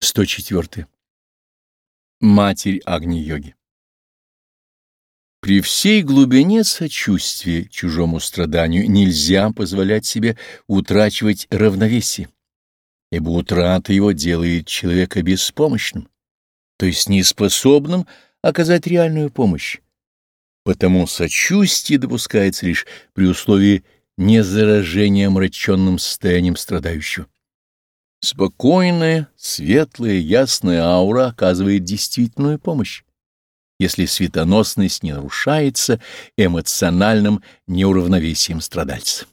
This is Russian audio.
104. Матерь Агни-йоги При всей глубине сочувствия чужому страданию нельзя позволять себе утрачивать равновесие, ибо утрата его делает человека беспомощным, то есть неспособным оказать реальную помощь. Потому сочувствие допускается лишь при условии незаражения омраченным состоянием страдающего. Спокойная, светлая, ясная аура оказывает действительную помощь, если светоносность не нарушается эмоциональным неуравновесием страдальца.